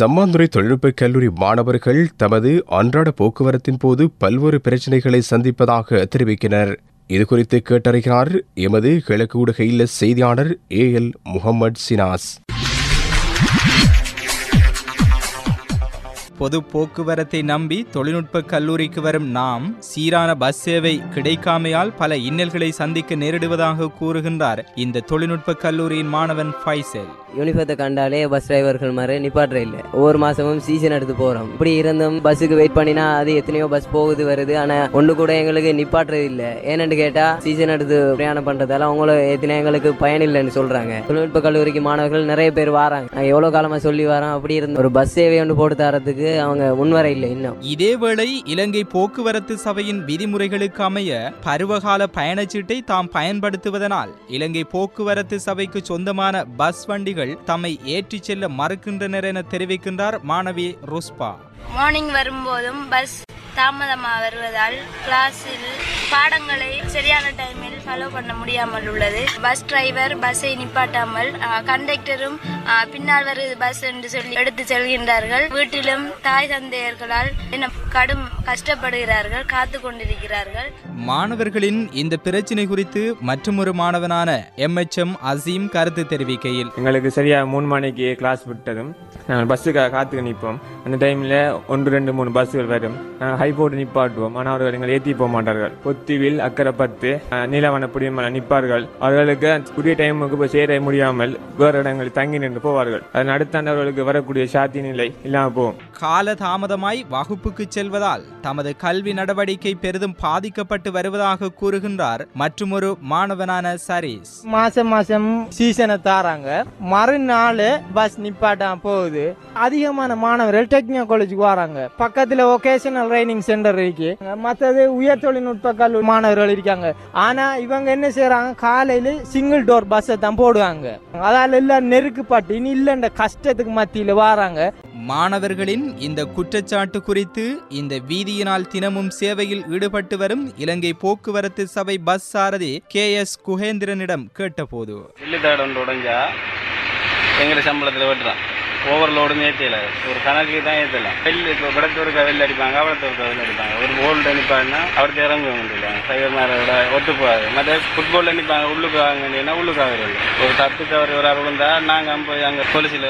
சம்மாந்துறை தொழில்நுட்ப கல்லூரி மாணவர்கள் தமது அன்றாட போக்குவரத்தின் போது பல்வேறு பிரச்சினைகளை சந்திப்பதாக தெரிவிக்கினர் இதுகுறித்து கேட்டறிகிறார் எமது கிழக்கு ஊடக இல்ல செய்தியாளர் ஏ எல் முகமது சினாஸ். பொது போக்குவரத்தை நம்பி தொழில்நுட்ப கல்லூரிக்கு வரும் நாம் சீரான பஸ் சேவை கிடைக்காமையால் பல இன்னல்களை சந்திக்க நேரிடுவதாக கூறுகின்றார் இந்த தொழில்நுட்ப கல்லூரியின் மாணவன் ஃபைசல். யூனிஃபார்த்தை கண்டாலே பஸ் டிரைவர்கள் மாதிரி நிப்பாட்டுற இல்லை. ஒவ்வொரு மாசமும் சீசன் எடுத்து போறோம். இப்படி இருந்தும் பஸ்ஸுக்கு வெயிட் பண்ணினா அது எத்தனையோ பஸ் போகுது வருது. ஆனா ஒன்று கூட எங்களுக்கு நிப்பாட்டுறது இல்லை. ஏன்னு கேட்டா சீசன் எடுத்து பிரயாணம் பண்றதால அவங்களும் எத்தனை எங்களுக்கு பயன் இல்லைன்னு சொல்றாங்க. தொழில்நுட்ப கல்லூரிக்கு மாணவர்கள் நிறைய பேர் வராங்க. நான் எவ்வளவு காலமா சொல்லி வரேன் அப்படி இருந்து ஒரு பஸ் சேவை ஒன்று போட்டு தரதுக்கு அவங்க முன்வர இல்லை இன்னும். இதேவேளை இலங்கை போக்குவரத்து சபையின் விதிமுறைகளுக்கு அமைய பருவகால பயணச்சீட்டை தாம் பயன்படுத்துவதனால் இலங்கை போக்குவரத்து சபைக்கு சொந்தமான பஸ் வண்டிகள் தம்மை ஏற்றிச் செல்ல மறுக்கின்றனர் என தெரிவிக்கின்றார் மாணவி ருஸ்பா மார்னிங் வரும்போதும் பஸ் தாமதமாக வருவதால் கிளாஸில் பாடங்களை சரியான டைமில் ஃபாலோ பண்ண முடியாமல் உள்ளது. பஸ் டிரைவர் பஸ்ஸை நிப்பாட்டாமல் கண்டக்டரும் பின்னால் வருது பஸ் என்று சொல்லி எடுத்து செல்கின்றார்கள். வீட்டிலும் தாய் தந்தையர்களால் என்ன கடும் கஷ்டப்படுகிறார்கள் காத்து கொண்டிருக்கிறார்கள். மாணவர்களின் இந்த பிரச்சினை குறித்து மற்றொரு மாணவனான எம் எச் எம் அசீம் கருத்து தெரிவிக்கையில். எங்களுக்கு சரியாக மூணு மணிக்கு கிளாஸ் விட்டதும் நாங்கள் பஸ்ஸுக்காக காத்துக்கு நிற்போம். அந்த டைமில் ஒன்று ரெண்டு மூணு பஸ்ஸுகள் வரும். நாங்கள் ஹை போட்டு நிப்பாட்டுவோம். ஆனால் அவர்கள் எங்களை ஏற்றி போக மாட்டார்கள். பொத்திவில் அக்கரைப்பத்து அஹ், நீலவனப்புடி நிற்பார்கள். அவர்களுக்கு உரிய டைமுக்கு போய் சேர முடியாமல் வேறு இடங்களில் தங்கி நின்று போவார்கள். அதன் அடுத்தாண்டவர்களுக்கு வரக்கூடிய சாத்தி நிலை இல்லாமல் போகும். கால தாமதமாய் வகுப்புக்கு செல்வதால் தமது கல்வி நடவடிக்கை பெரிதும் பாதிக்கப்பட்டு வருவதாக கூறுகின்றார் மற்றுமொரு மாணவனான சரீஸ் மாசம் மாசம் சீசனை தாராங்க. மறுநாள் பஸ் நிப்பாட்டாம போகுது. அதிகமான மாணவர்கள் டெக்னிக்கல் காலேஜுக்கு வராங்க. பக்கத்துல ஒகேஷனல் ட்ரைனிங் சென்டர் இருக்கு. மற்றது உயர் தொழில்நுட்ப கல்லூரி மாணவர்கள் இருக்காங்க. ஆனா இவங்க என்ன செய்யறாங்க காலையில சிங்கிள் டோர் பஸ்ஸை தான் போடுவாங்க. அதால எல்லாம் நெருக்குப்பட்டு. இனி இல்லைன்ற கஷ்டத்துக்கு மத்தியில வராங்க. மாணவர்களின் இந்த குற்றச்சாட்டு குறித்து இந்த வீதியினால் தினமும் சேவையில் ஈடுபட்டு வரும் இலங்கை போக்குவரத்து சபை பஸ் சாரதி கே எஸ் குகேந்திரனிடம் கேட்டபோது. வில்லுத்தாடு ஒன்று உடைஞ்சா எங்களை சம்பளத்தில் வெட்டுறான். ஓவர்லோடுன்னு ஏற்றல ஒரு கணக்கு தான் ஏற்றலாம் வெளில இப்போ படத்தூருக்கு வெளில அடிப்பாங்க அவளத்தூருக்கு வெளில அடிப்பாங்க. ஒரு போல்டு அனுப்பாங்கன்னா அவருக்கு இறங்க முடியல சைவர் ஒத்து போகாது மற்ற ஃபுட்பால் அனுப்பாங்க உள்ளுக்கு வாங்கினா உள்ளுக்கு ஆகுறது ஒரு தப்பு தவறு ஒரு விழுந்தா நாங்கள் போய் அங்கே போலீஸில்